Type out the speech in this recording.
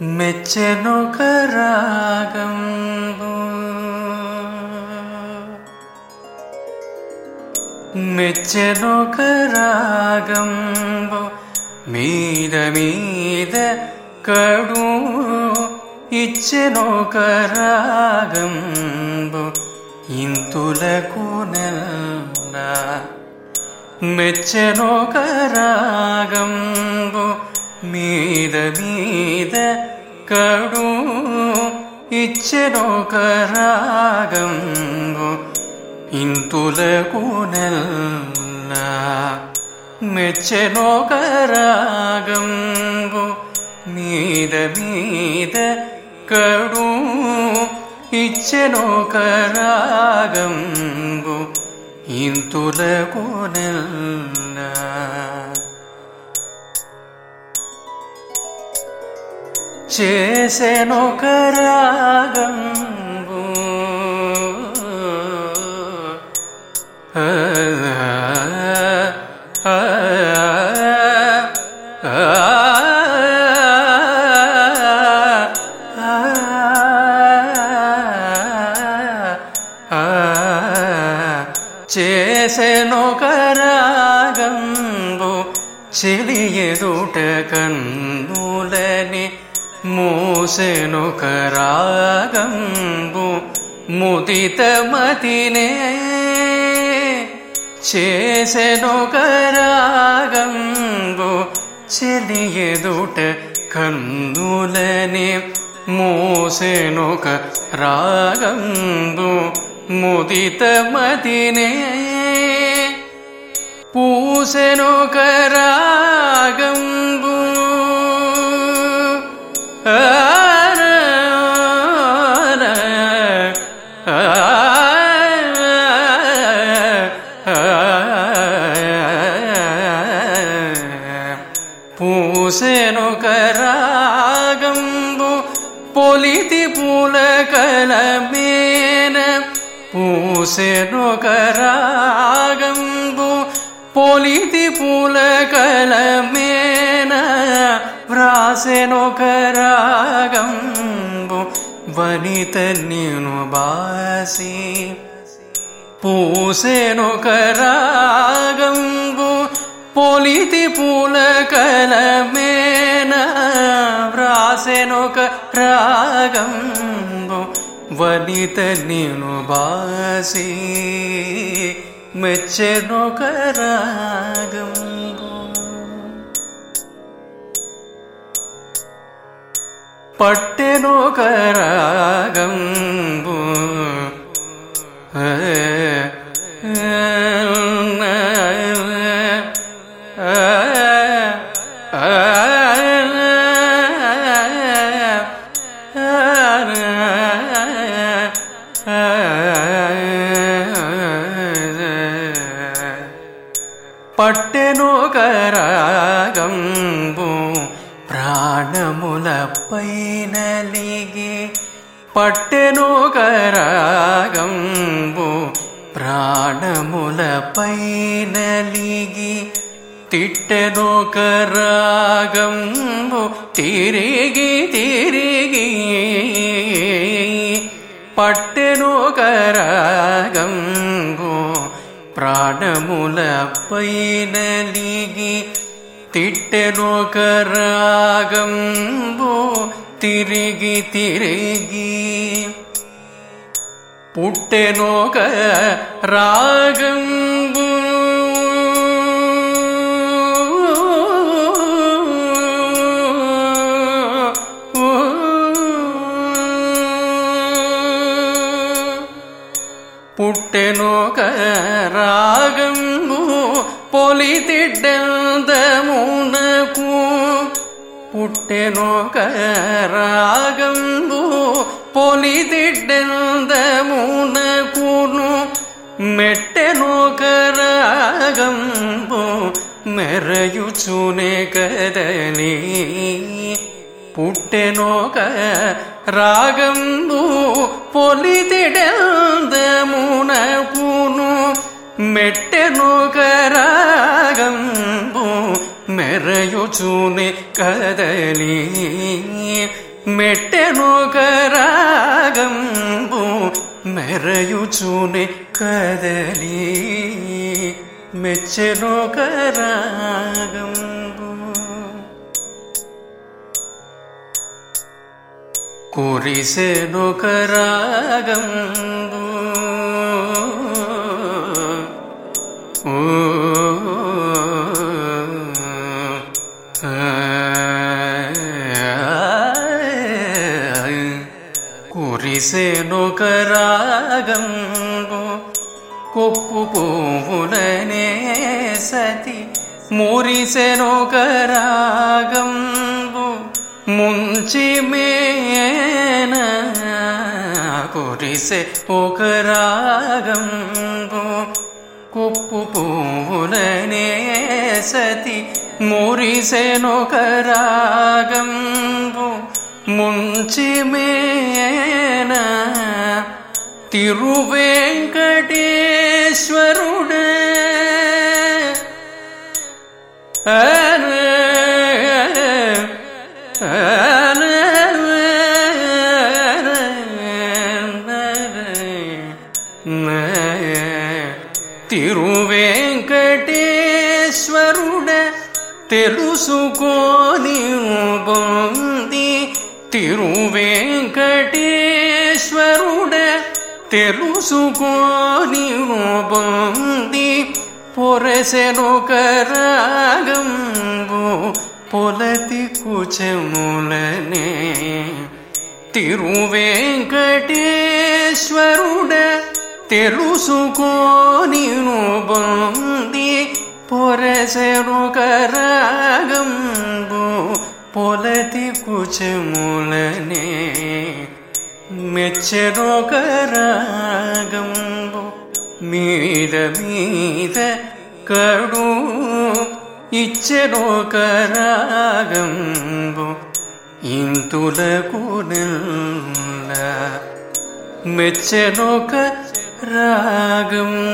മെച്ചനുകരാഗം. മെച്ചനുകരാഗം. Meetha Meetha കടൂ ഇച്ഛനോകരാഗം. ഇന്തുലകുനല്ല മെച്ചനോകരാഗം. Me Meetha കടൂ ഇച്ചരോകരാഗംഗു ഇന്തുലകൂനല്ല മെച്ചരോകരാഗംഗു Meetha Meetha കടൂ ഇച്ചരോകരാഗംഗു ഇന്തുലകൂനല്ല చేసెనొక రాగంబు చేసెనొక రాగంబు చెలి ఎదుట కన్నులని మూసెను కరాగంబు ముదిత మతినే చేసెను కరాగంబు చెలియదుట కందులని మూసెను కరాగంబు ముదిత మతినే పూసెను కరాగంబు रागम्बु पोलिति पुलकलमेन पूसेनुकरागम्बु पोलिति पुलकलमेन व्रासेनुकरागम्बु मे न बासि पोषे పొలితి పూల కలమేన? వ్రాసెనొక రాగంబు వనిత నేను బాసి మెచ్చెనొక రాగంబు. పట్టెనొక రాగంబు పట్టెను కరాగంబు ప్రాణముల పైనలిగి పట్టెను కరాగంబు ప్రాణముల పైనలిగి తిట్టెను కరాగంబు తిరిగి తిరిగి పట్టెనొక రాగంబు ప్రాణములపై నలిగి తిట్టెనొక రాగంబు తిరిగి తిరిగి పుట్టెనొక പുട്ടനോക രാഗം പൊലി തിട്ടൂണക്കൂ പുട്ടനോക രാഗം പൊലി തിട്ടൂണക്കൂണു മെട്ടനോക രാഗം മെറയു ചൂനെ കരനീ పుట్టెనోక రాగందు పొలితిడందమునకును మెట్టెనోక రాగంబు మెరయుచుని కదలి మెట్టెనోక రాగంబు మెరయుచుని కదలి మెచ్చెనోక రాగంబు കുറിസെടുക്കരാഗം കുറിസെടുക്കരാഗം കൊപ്പു പൂവുടനെ സതി മുറിസെടുക്കരാഗം മുഞ്ചിമേന കുരിസെ പുകരാഗം കുപ്പുപൂരനേ സതി മുറിസെനൊകരാഗം മുഞ്ചിമേന തിരുവേങ്കടേശ്വരുടെ. తిరువెంకటేశ్వరుడ తెలుసుకోని బొంది తిరువెంకటేశ్వరుడ తెలుసుకోని బొంది పొరసెనొక రాగంబు పొలతి కుచములనే తిరువెంకటేశ్వరుడ తెలుసుకోని బొంది పొరసెనొక రాగంబు పొలతి కుచములనే మెచ్చెనొక రాగంబు మీద మీద కడు ఇచ్చెనొక రాగంబు ఇంతులకు నెల్ల మెచ్చెనొక தியாகம்